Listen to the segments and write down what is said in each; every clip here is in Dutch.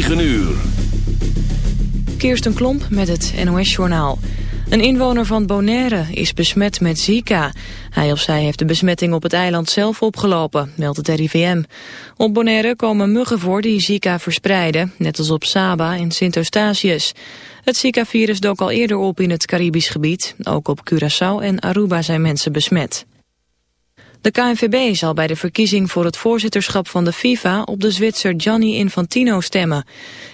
9 uur. Kirsten Klomp met het NOS-journaal. Een inwoner van Bonaire is besmet met Zika. Hij of zij heeft de besmetting op het eiland zelf opgelopen, meldt het RIVM. Op Bonaire komen muggen voor die Zika verspreiden, net als op Saba in Sint-Eustatius. Het Zika-virus dook al eerder op in het Caribisch gebied. Ook op Curaçao en Aruba zijn mensen besmet. De KNVB zal bij de verkiezing voor het voorzitterschap van de FIFA op de Zwitser Gianni Infantino stemmen.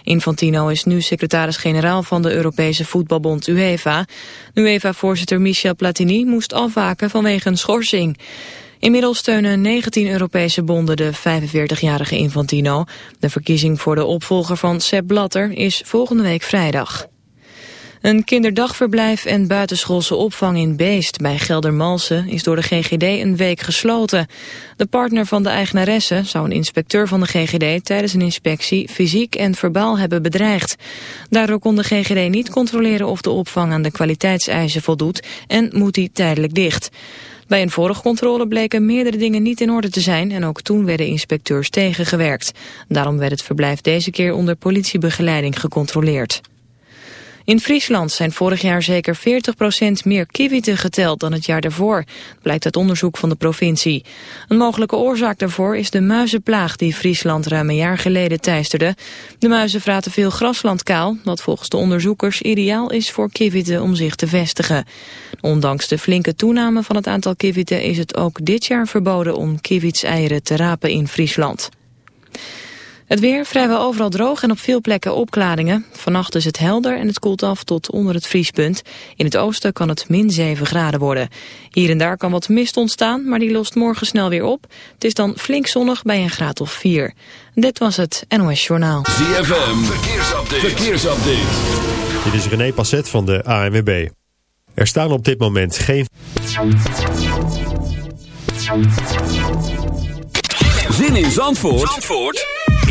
Infantino is nu secretaris-generaal van de Europese voetbalbond UEFA. UEFA-voorzitter Michel Platini moest afwaken vanwege een schorsing. Inmiddels steunen 19 Europese bonden de 45-jarige Infantino. De verkiezing voor de opvolger van Sepp Blatter is volgende week vrijdag. Een kinderdagverblijf en buitenschoolse opvang in Beest bij Geldermalsen is door de GGD een week gesloten. De partner van de eigenaresse zou een inspecteur van de GGD tijdens een inspectie fysiek en verbaal hebben bedreigd. Daardoor kon de GGD niet controleren of de opvang aan de kwaliteitseisen voldoet en moet die tijdelijk dicht. Bij een vorige controle bleken meerdere dingen niet in orde te zijn en ook toen werden inspecteurs tegengewerkt. Daarom werd het verblijf deze keer onder politiebegeleiding gecontroleerd. In Friesland zijn vorig jaar zeker 40% meer kiewieten geteld dan het jaar daarvoor, blijkt uit onderzoek van de provincie. Een mogelijke oorzaak daarvoor is de muizenplaag die Friesland ruim een jaar geleden teisterde. De muizen vraten veel grasland kaal, wat volgens de onderzoekers ideaal is voor kiewieten om zich te vestigen. Ondanks de flinke toename van het aantal kiewieten is het ook dit jaar verboden om kiewitseieren te rapen in Friesland. Het weer vrijwel overal droog en op veel plekken opklaringen. Vannacht is het helder en het koelt af tot onder het vriespunt. In het oosten kan het min 7 graden worden. Hier en daar kan wat mist ontstaan, maar die lost morgen snel weer op. Het is dan flink zonnig bij een graad of 4. Dit was het NOS Journaal. ZFM, verkeersupdate. verkeersupdate. Dit is René Passet van de ANWB. Er staan op dit moment geen... Zin in Zandvoort? Zandvoort?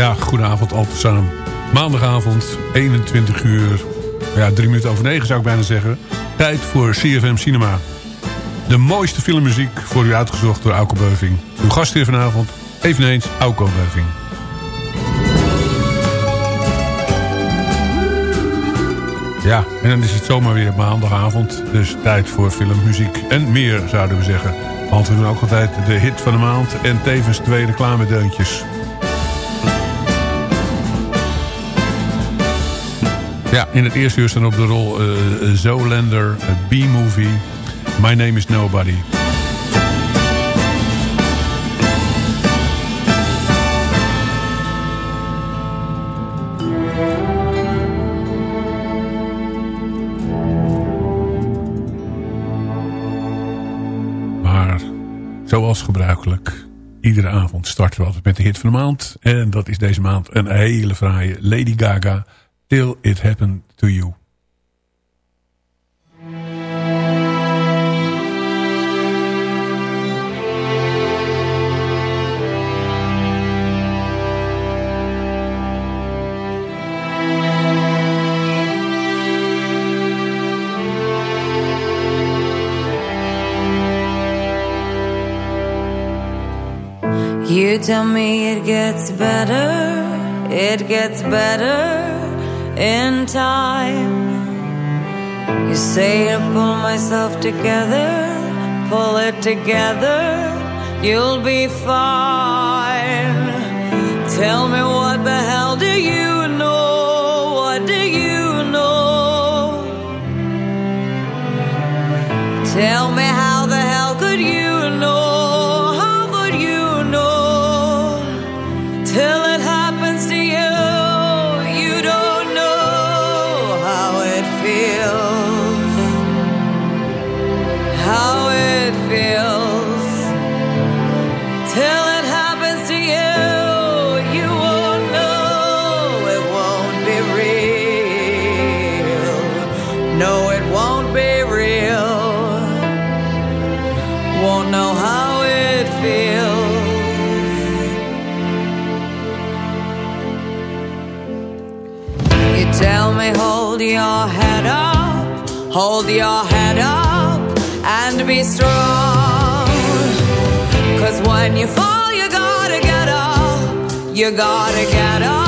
Ja, goedenavond Altesaam. Maandagavond, 21 uur, ja, drie minuten over negen zou ik bijna zeggen. Tijd voor CFM Cinema. De mooiste filmmuziek voor u uitgezocht door Auke Beuving. Uw gast hier vanavond, eveneens Auke Beuving. Ja, en dan is het zomaar weer maandagavond. Dus tijd voor filmmuziek en meer zouden we zeggen. Want we doen ook altijd de hit van de maand en tevens twee reclamedeuntjes. Ja, in het eerste uur staan op de rol uh, Zoolander, B-movie, My Name is Nobody. Maar, zoals gebruikelijk, iedere avond starten we altijd met de hit van de maand. En dat is deze maand een hele fraaie Lady Gaga... Till It Happened to You. You tell me it gets better, it gets better in time. You say to pull myself together, pull it together, you'll be fine. Tell me what the hell do you know? What do you know? Tell me hold your head up, and be strong. Cause when you fall, you gotta get up, you gotta get up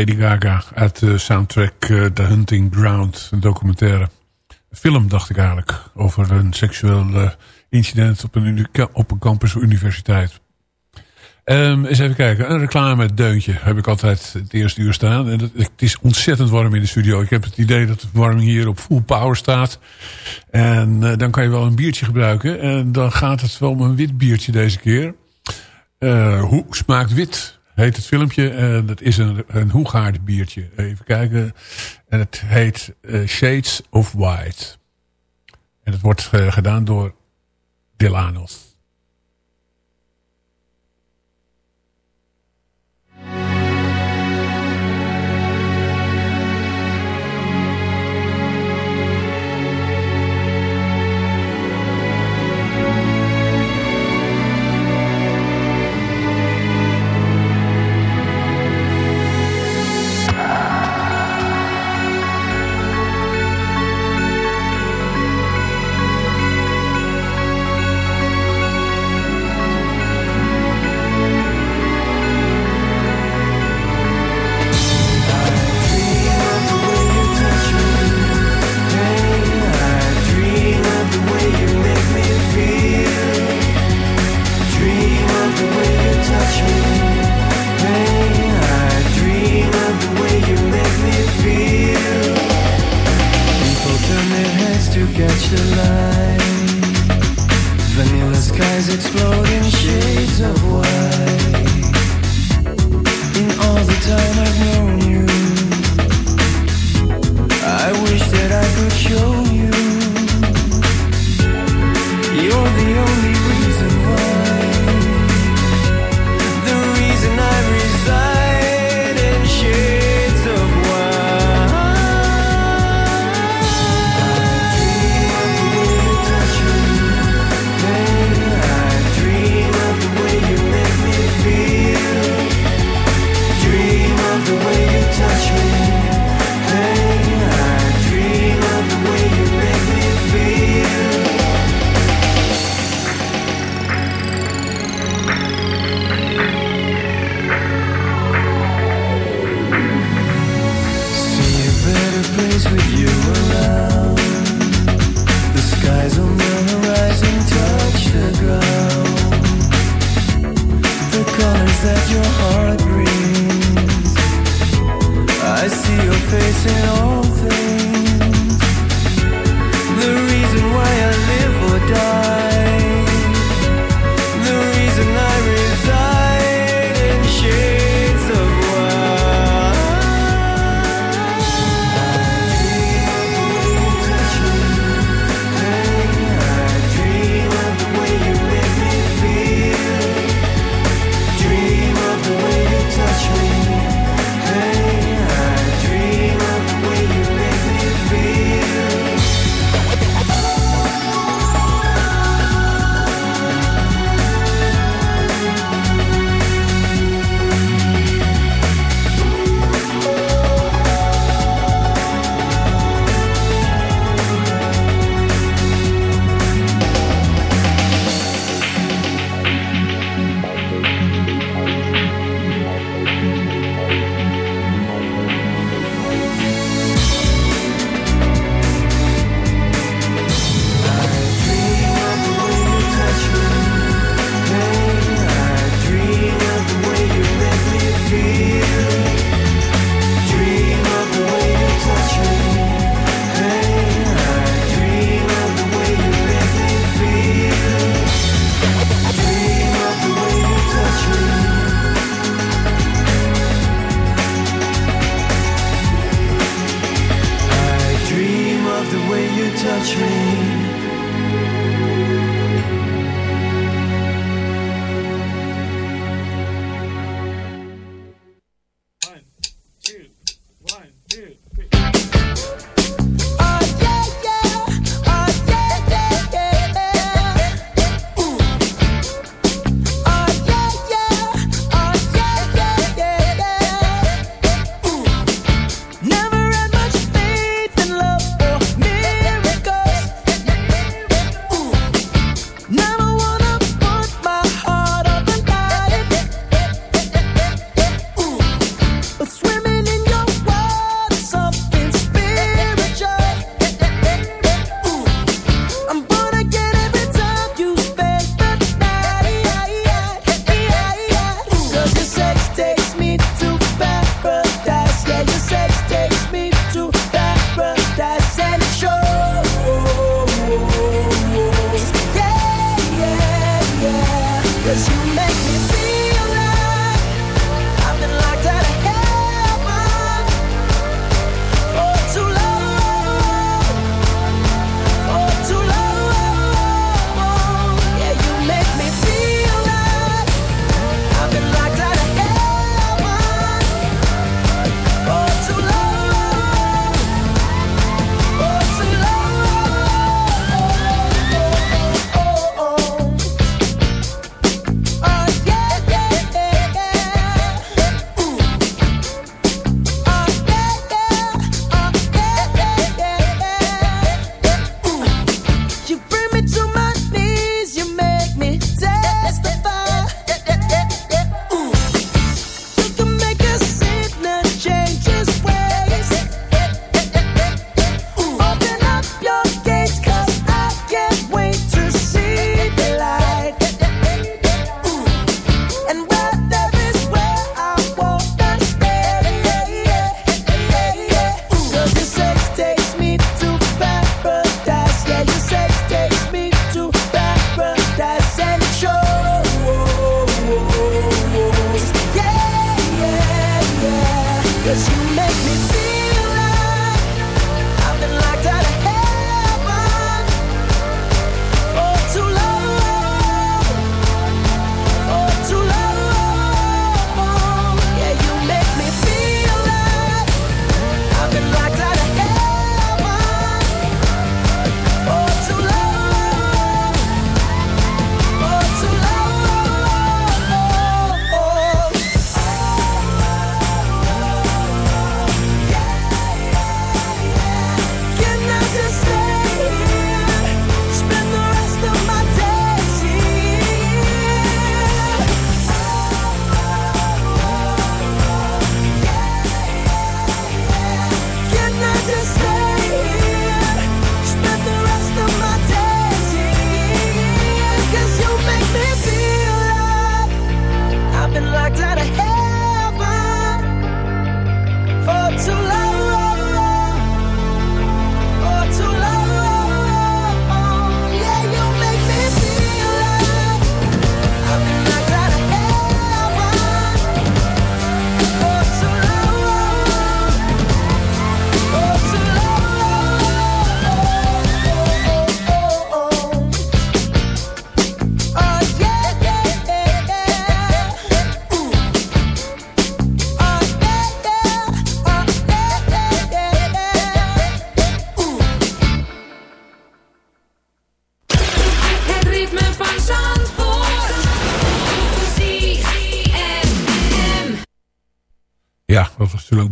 Lady Gaga uit de soundtrack eh, The Hunting Ground, een documentaire. Film, dacht ik eigenlijk, over een seksueel eh, incident op een, op een campus universiteit. Ehm, eens even kijken, een reclame deuntje heb ik altijd het eerste uur staan. En het is ontzettend warm in de studio. Ik heb het idee dat de verwarming hier op full power staat. En eh, dan kan je wel een biertje gebruiken. En dan gaat het wel om een wit biertje deze keer. Hoe smaakt wit? Heet het filmpje. Dat is een, een Hoegaard biertje. Even kijken. En het heet eh, Shades of White. En het wordt eh, gedaan door Delanos.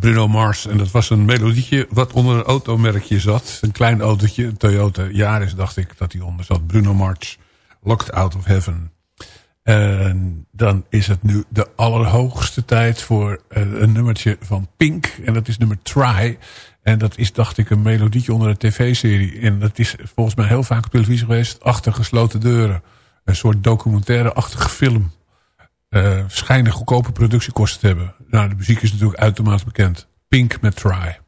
Bruno Mars. En dat was een melodietje wat onder een automerkje zat. Een klein autootje, een Toyota Yaris dacht ik dat die onder zat. Bruno Mars, Locked Out of Heaven. En dan is het nu de allerhoogste tijd voor eh, een nummertje van Pink. En dat is nummer Try. En dat is, dacht ik, een melodietje onder een tv-serie. En dat is volgens mij heel vaak op televisie geweest. Achter gesloten deuren. Een soort documentaire-achtige film. Eh schijnen goedkope productiekosten te hebben. Nou, de muziek is natuurlijk uitermate bekend. Pink met Try.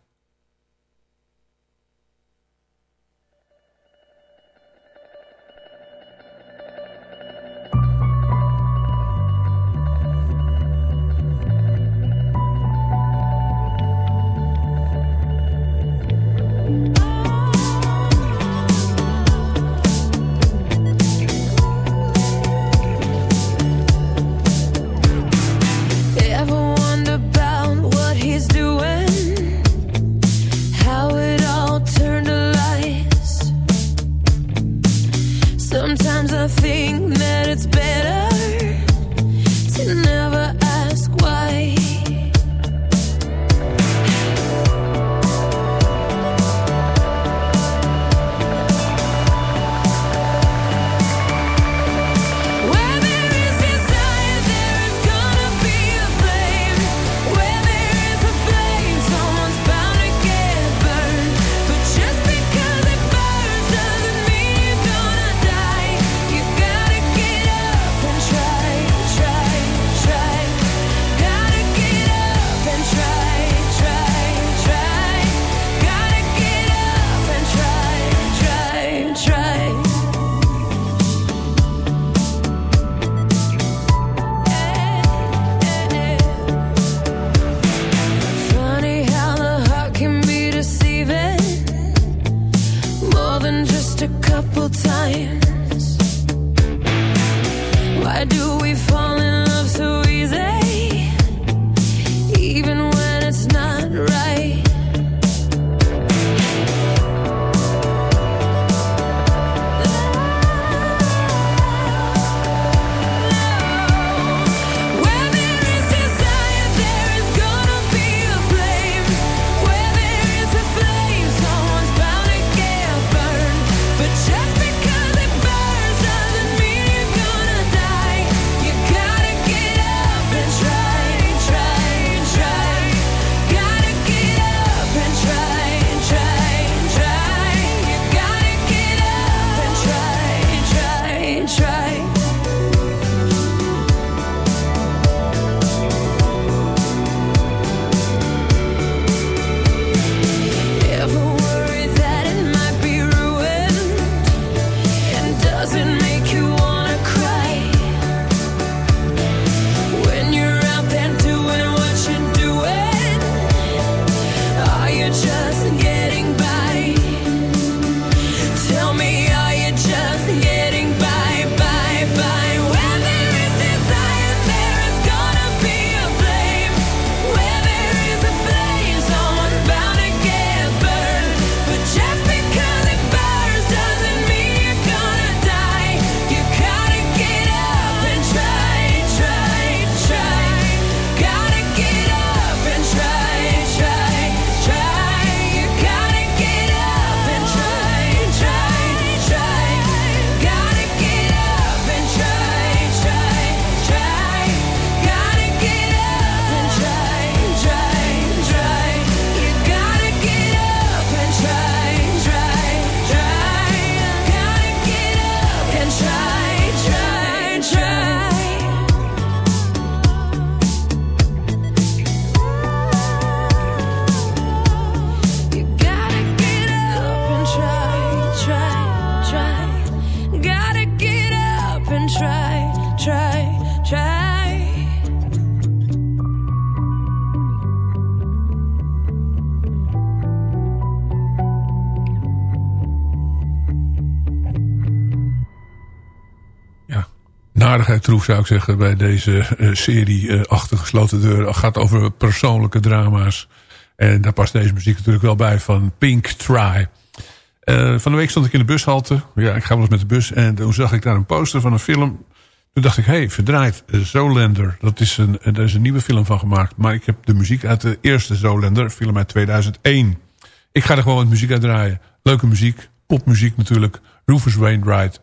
Troef zou ik zeggen bij deze eh, serie eh, Achter gesloten deuren. Het gaat over persoonlijke drama's. En daar past deze muziek natuurlijk wel bij van Pink Try. Eh, van de week stond ik in de bushalte. Ja, ik ga wel eens met de bus. En toen zag ik daar een poster van een film. Toen dacht ik, hé, hey, verdraaid, Zoolander. Dat is een, daar is een nieuwe film van gemaakt. Maar ik heb de muziek uit de eerste Zoolander, film uit 2001. Ik ga er gewoon wat muziek uit draaien. Leuke muziek, popmuziek natuurlijk. Rufus Wainwright.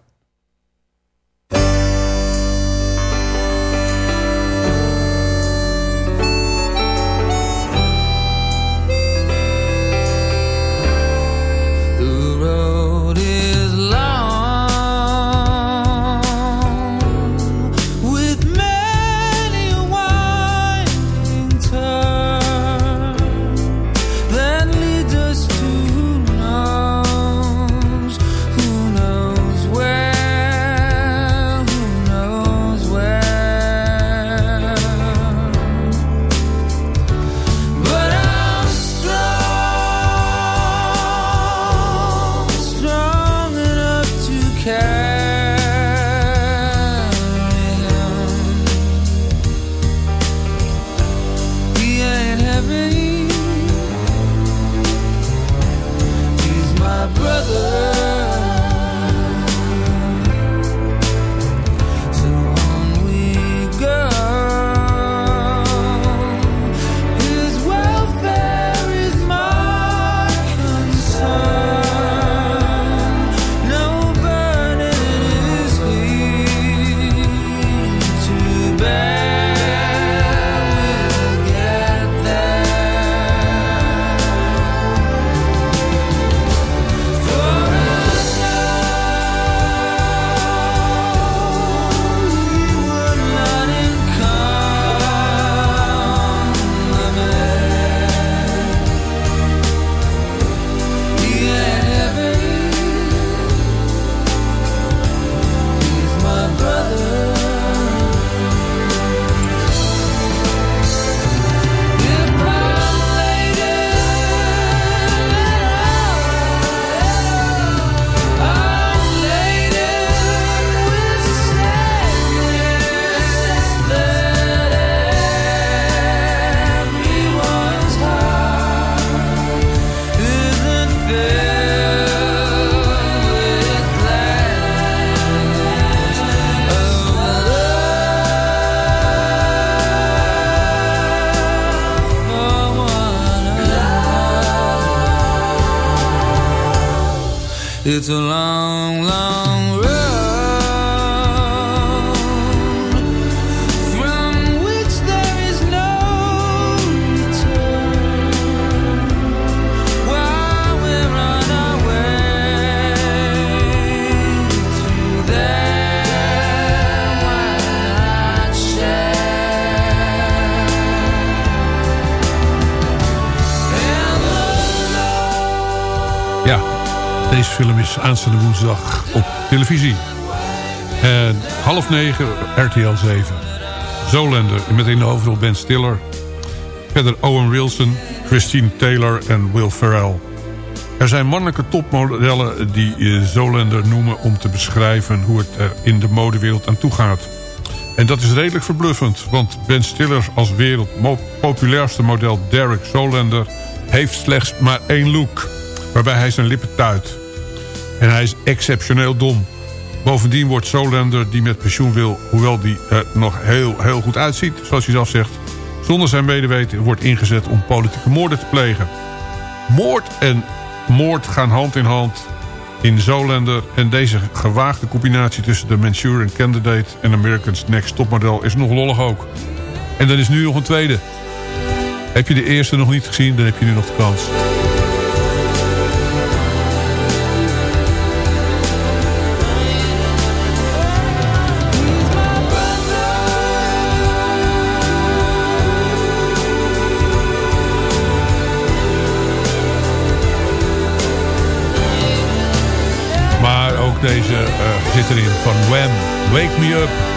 Film is aanstaande woensdag op televisie. En half negen, RTL 7. Zoolander, met in de hoofdrol Ben Stiller. Verder Owen Wilson, Christine Taylor en Will Ferrell. Er zijn mannelijke topmodellen die eh, Zoolander noemen... om te beschrijven hoe het er in de modewereld aan toe gaat. En dat is redelijk verbluffend, want Ben Stiller als wereld mo- populairste model Derek Zoolander... heeft slechts maar één look, waarbij hij zijn lippen tuit. En hij is exceptioneel dom. Bovendien wordt Zoolander die met pensioen wil... hoewel die er nog heel, heel goed uitziet, zoals hij zelf zegt... zonder zijn medeweten wordt ingezet om politieke moorden te plegen. Moord en moord gaan hand in hand in Zoolander... en deze gewaagde combinatie tussen de Manchurian Candidate... en America's Next Topmodel is nog lollig ook. En dan is nu nog een tweede. Heb je de eerste nog niet gezien, dan heb je nu nog de kans. Zit erin van Wham! Wake Me Up.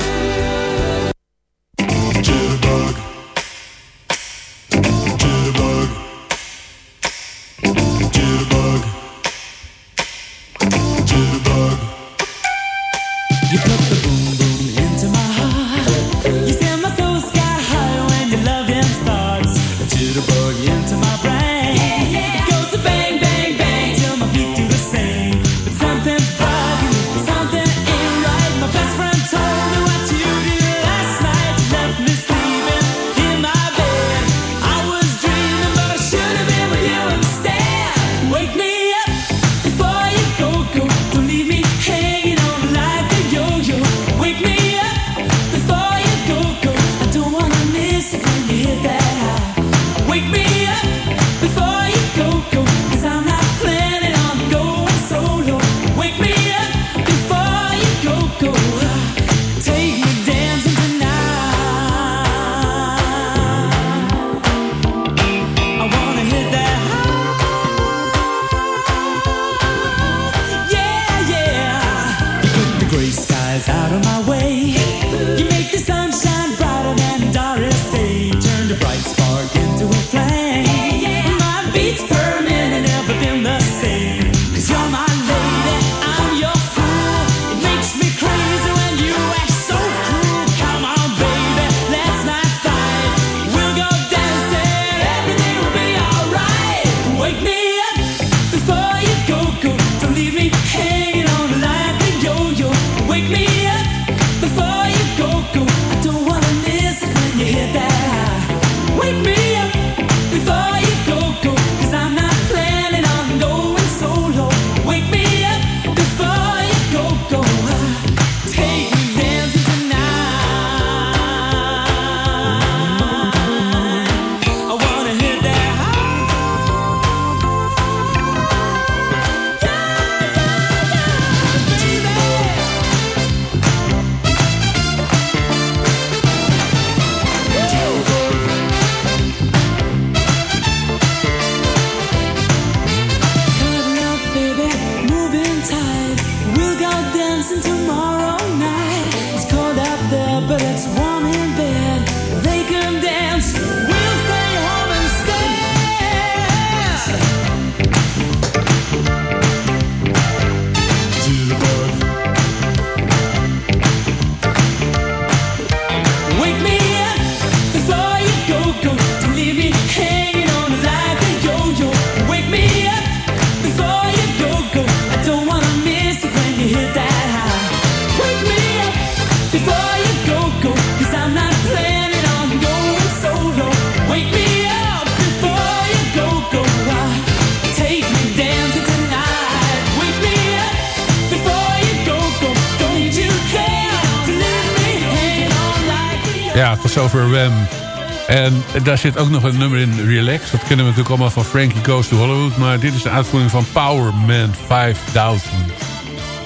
En daar zit ook nog een nummer in, Relax. Dat kennen we natuurlijk allemaal van Frankie Goes to Hollywood. Maar dit is de uitvoering van Power Man 5000.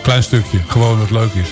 Klein stukje, gewoon wat leuk is.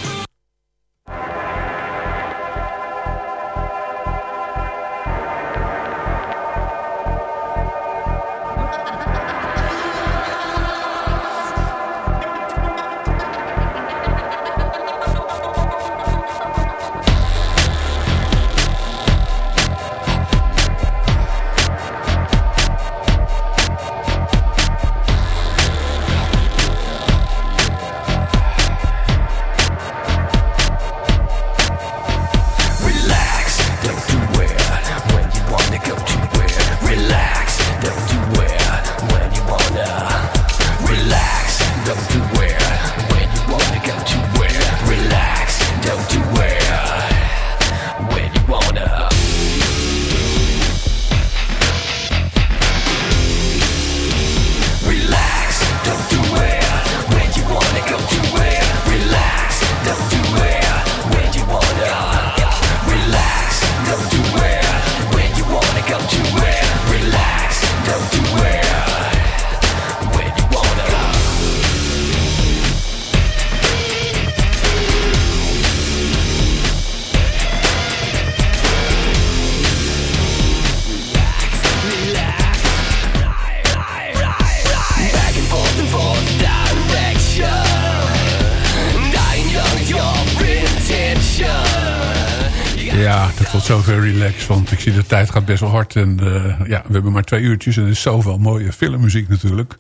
zie de tijd gaat best wel hard. En eh, ja, we hebben maar twee uurtjes. En er is zoveel mooie filmmuziek natuurlijk.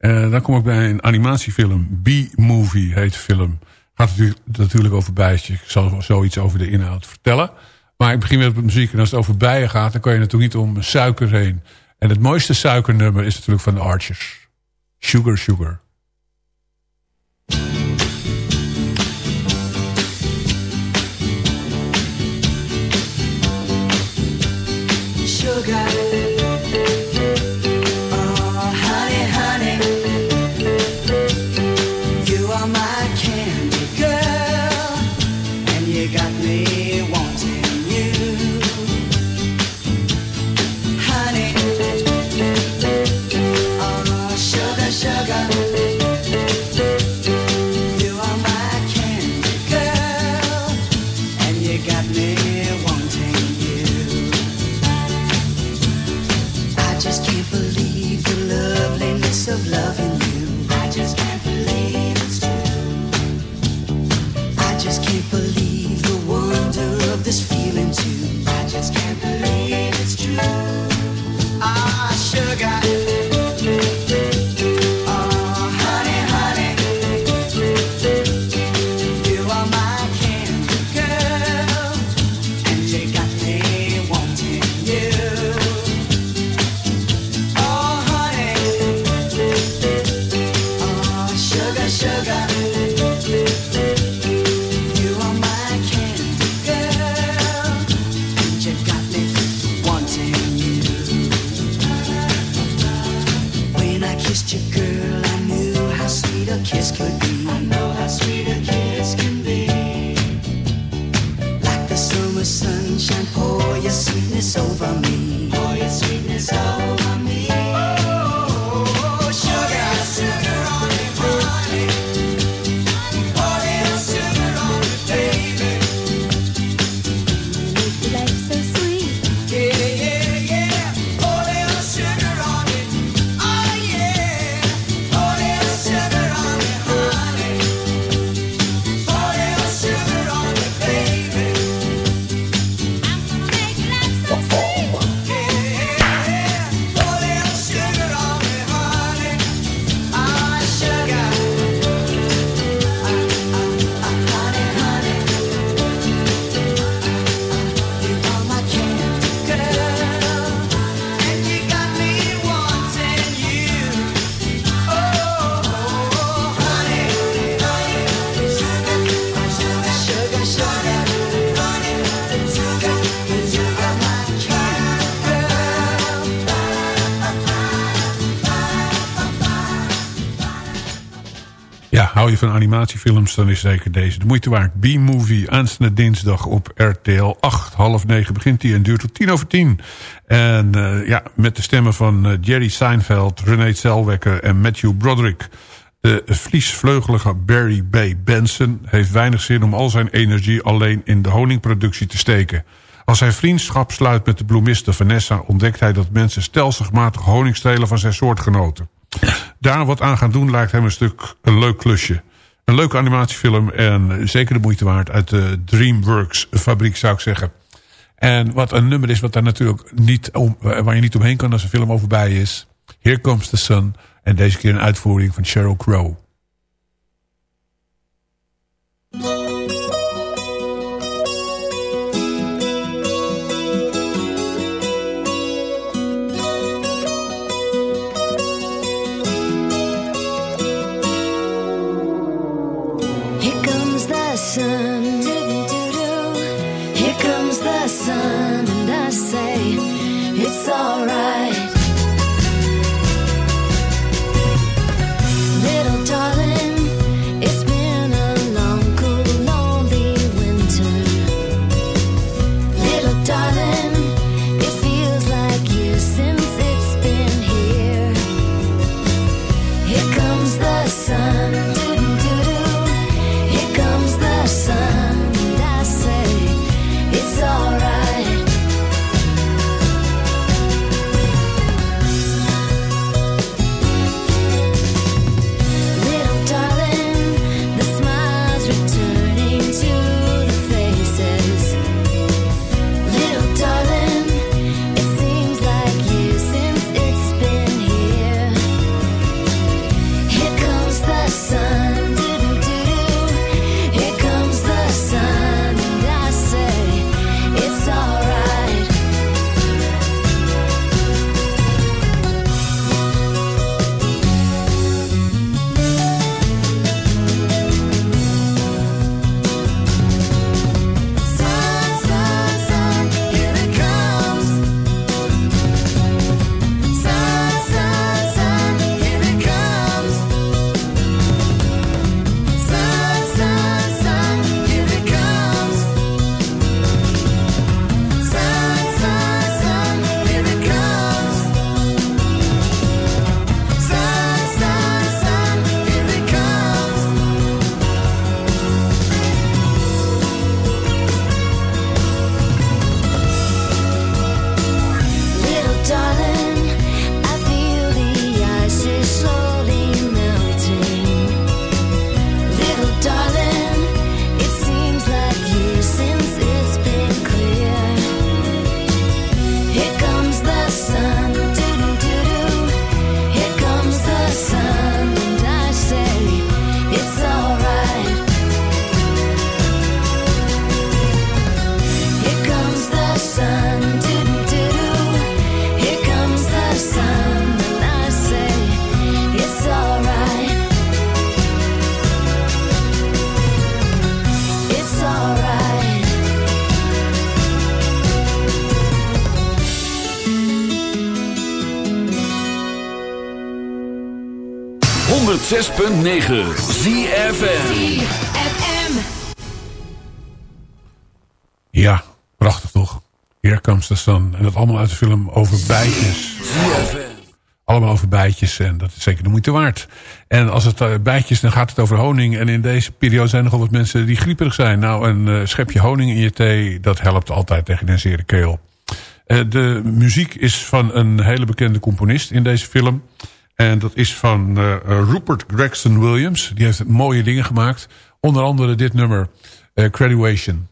Uh, dan kom ik bij een animatiefilm. B-Movie heet de film. Gaat natuurlijk, natuurlijk over bijtjes. Ik zal zoiets over de inhoud vertellen. Maar ik begin met muziek. En als het over bijen gaat, dan kan je natuurlijk niet om suiker heen. En het mooiste suikernummer is natuurlijk van de Archers. Sugar, Sugar. Van animatiefilms, dan is zeker deze de moeite waard. B-Movie, aanstaande dinsdag op RTL 8. Half negen begint die en duurt tot tien over tien. En uh, ja, met de stemmen van uh, Jerry Seinfeld, René Zellweger en Matthew Broderick. De vliesvleugelige Barry B. Benson heeft weinig zin om al zijn energie alleen in de honingproductie te steken. Als hij vriendschap sluit met de bloemiste Vanessa... ontdekt hij dat mensen stelselmatig honing stelen van zijn soortgenoten. Daar wat aan gaan doen lijkt hem een stuk een leuk klusje. Een leuke animatiefilm en zeker de moeite waard... uit de DreamWorks fabriek zou ik zeggen. En wat een nummer is wat daar natuurlijk niet om, waar je niet omheen kan als een film over bij is. Here Comes the Sun. En deze keer een uitvoering van Sheryl Crow. Here 106.9 ZFM. Ja, prachtig toch? Here Comes the Sun. En dat allemaal uit de film over bijtjes. Allemaal over bijtjes en dat is zeker de moeite waard. En als het uh, bijtjes, dan gaat het over honing. En in deze periode zijn er nogal wat mensen die grieperig zijn. Nou, een uh, schepje honing in je thee, dat helpt altijd tegen een zere keel. Uh, de muziek is van een hele bekende componist in deze film. En dat is van Rupert Gregson Williams. Die heeft mooie dingen gemaakt. Onder andere dit nummer, Graduation.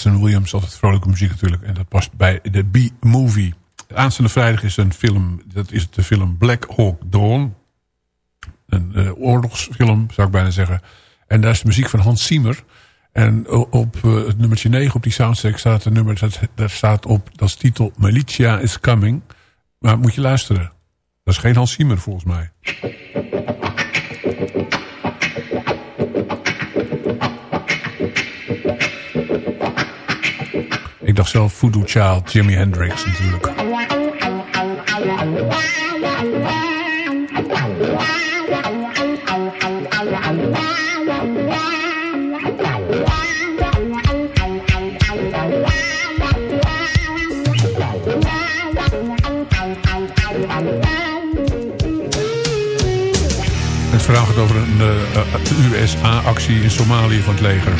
Gregson Williams, altijd vrolijke muziek natuurlijk. En dat past bij de B-movie. Aanstaande vrijdag is een film, dat is de film Black Hawk Dawn. Een eh, oorlogsfilm, zou ik bijna zeggen. En daar is de muziek van Hans Zimmer. En op eh, het nummertje 9 op die soundtrack staat een nummer, dat, daar staat op, dat is titel Militia is Coming. Maar moet je luisteren. Dat is geen Hans Zimmer volgens mij. Dacht zelf Voodoo Child, Jimi Hendrix natuurlijk. Het verhaal gaat over een eh, USA-actie in Somalië van het leger.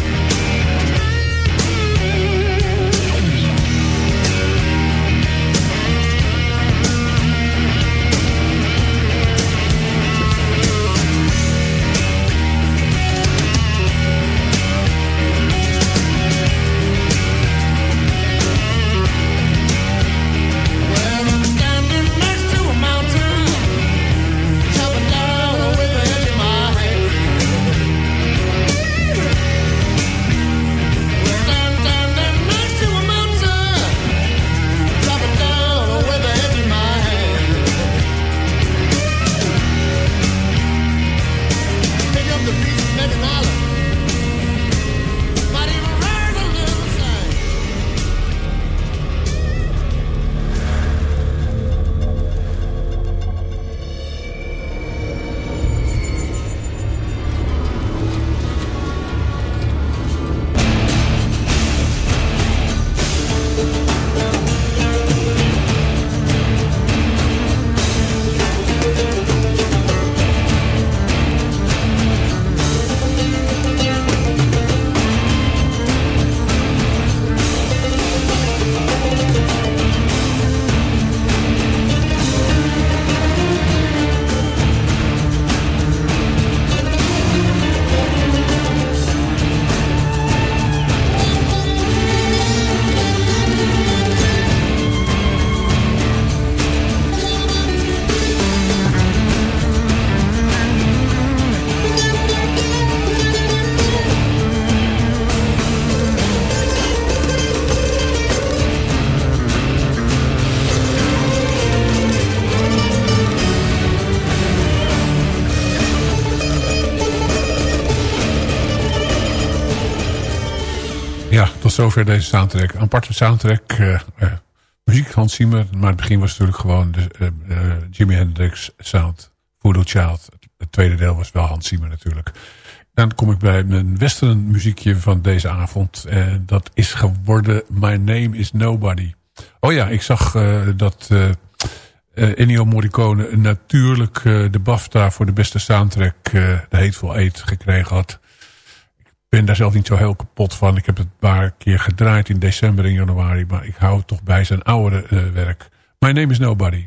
Zover deze soundtrack. Een aparte soundtrack. eh, eh, muziek Hans Zimmer. Maar het begin was natuurlijk gewoon de, eh, Jimi Hendrix sound. Voodoo Child. Het tweede deel was wel Hans Zimmer natuurlijk. Dan kom ik bij mijn western muziekje van deze avond. En dat is geworden My Name is Nobody. Oh ja, ik zag dat eh, Ennio Morricone natuurlijk de BAFTA voor de beste soundtrack, eh de Hateful Eight, gekregen had. Ben daar zelf niet zo heel kapot van. Ik heb het een paar keer gedraaid in december en januari. Maar ik hou toch bij zijn oudere eh, werk. My Name is Nobody.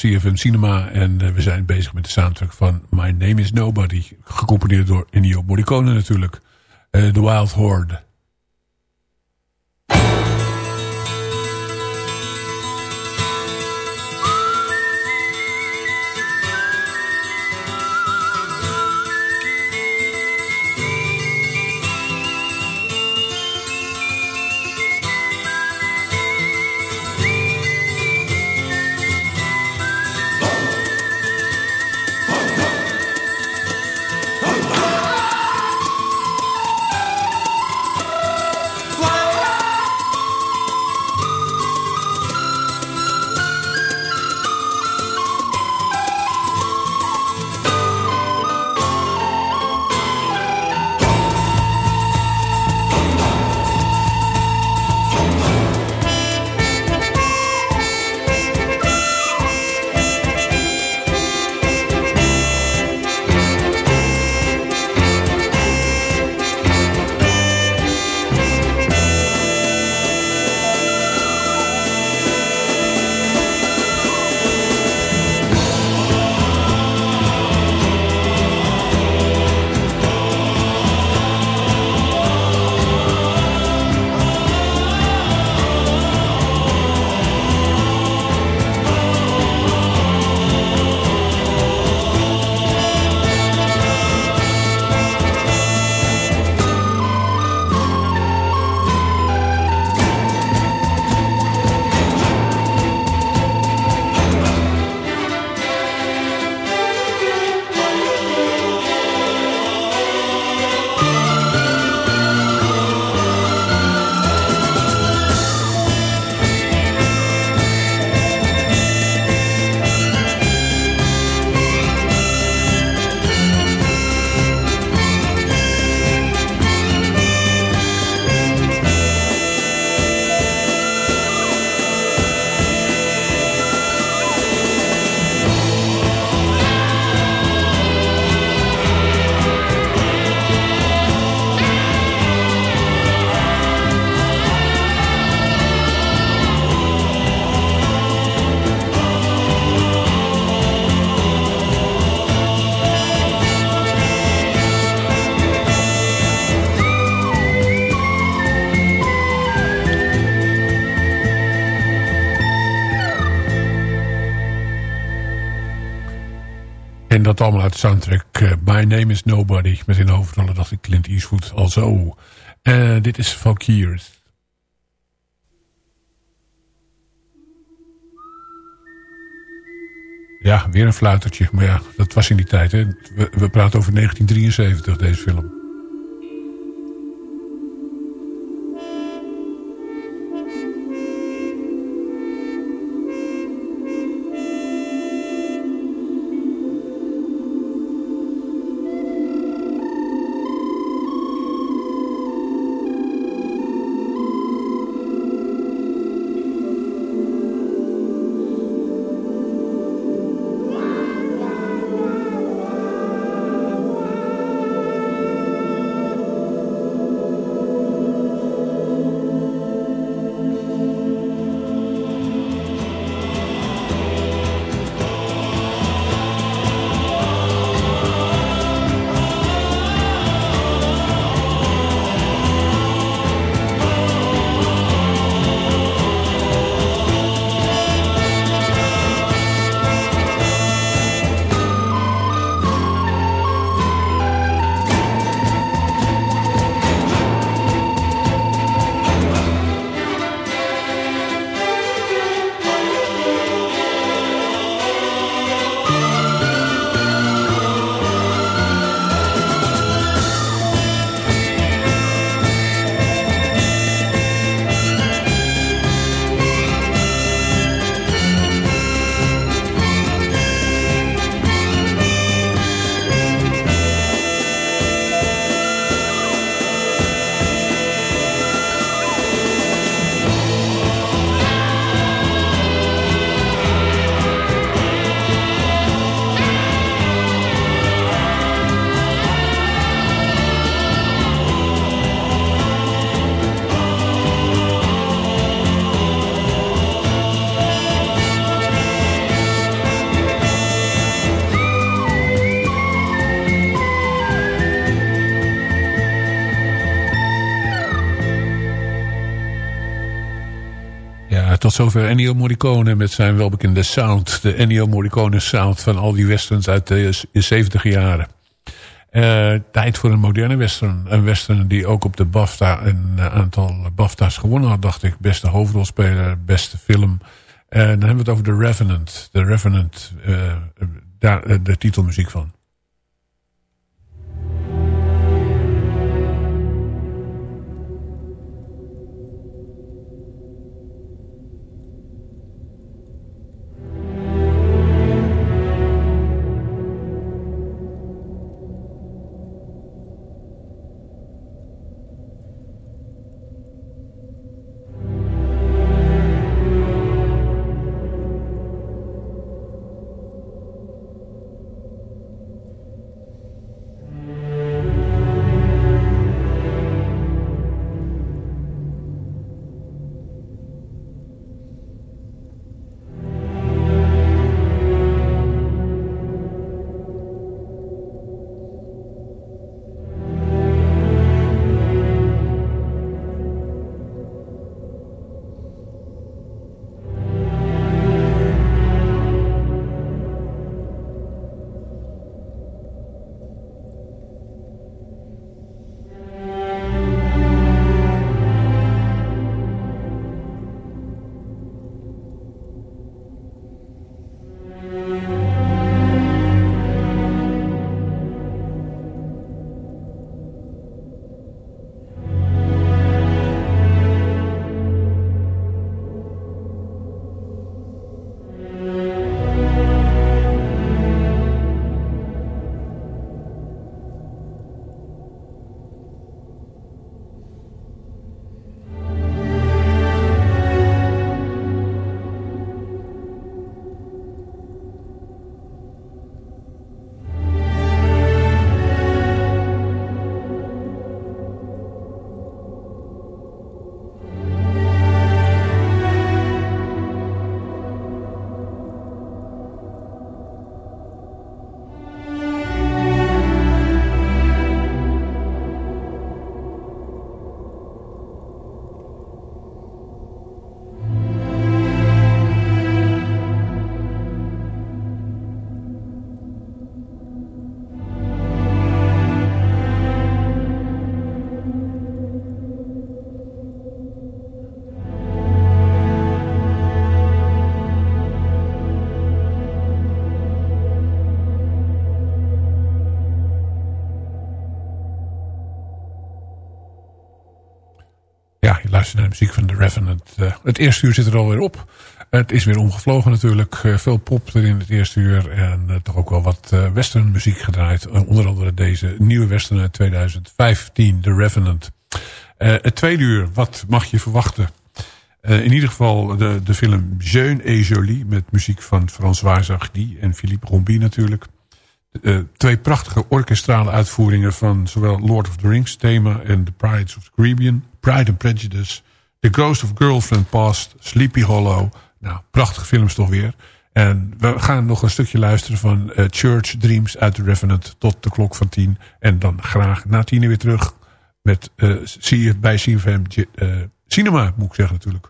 CFM Cinema en eh, we zijn bezig met de soundtrack van My Name is Nobody. Gecomponeerd door Ennio Morricone natuurlijk. Eh, The Wild Horde. Allemaal uit de soundtrack eh, My Name is Nobody. Met in de hoofdrollen dacht ik Clint Eastwood al zo. Eh, dit is Valkyries. Ja, weer een fluitertje. Maar ja, dat was in die tijd. Hè. We, we praten over 1973, deze film. Zover Ennio Morricone met zijn welbekende sound. De Ennio Morricone sound van al die westerns uit de 70 jaren. Eh, tijd voor een moderne western. Een western die ook op de BAFTA een eh, aantal BAFTA's gewonnen had, dacht ik. Beste hoofdrolspeler, beste film. En dan hebben we het over The Revenant. The Revenant, eh, eh, de titelmuziek van. De muziek van The Revenant. Eh, het eerste uur zit er alweer op. Het is weer omgevlogen natuurlijk. Eh, veel pop er in het eerste uur. En eh, toch ook wel wat western muziek gedraaid. Onder andere deze nieuwe western uit 2015, The Revenant. het tweede uur, wat mag je verwachten? in ieder geval de, de film Jeune et Jolie. Met muziek van François Zagdi en Philippe Rombi natuurlijk. Twee prachtige orkestrale uitvoeringen van zowel Lord of the Rings thema en The Pirates of the Caribbean. Pride and Prejudice, The Ghost of Girlfriend Past, Sleepy Hollow. Nou, prachtige films toch weer. En we gaan nog een stukje luisteren van uh, Church Dreams uit The Revenant tot de klok van tien. En dan graag na tien weer terug met uh, bij CFM Cinema, moet ik zeggen natuurlijk.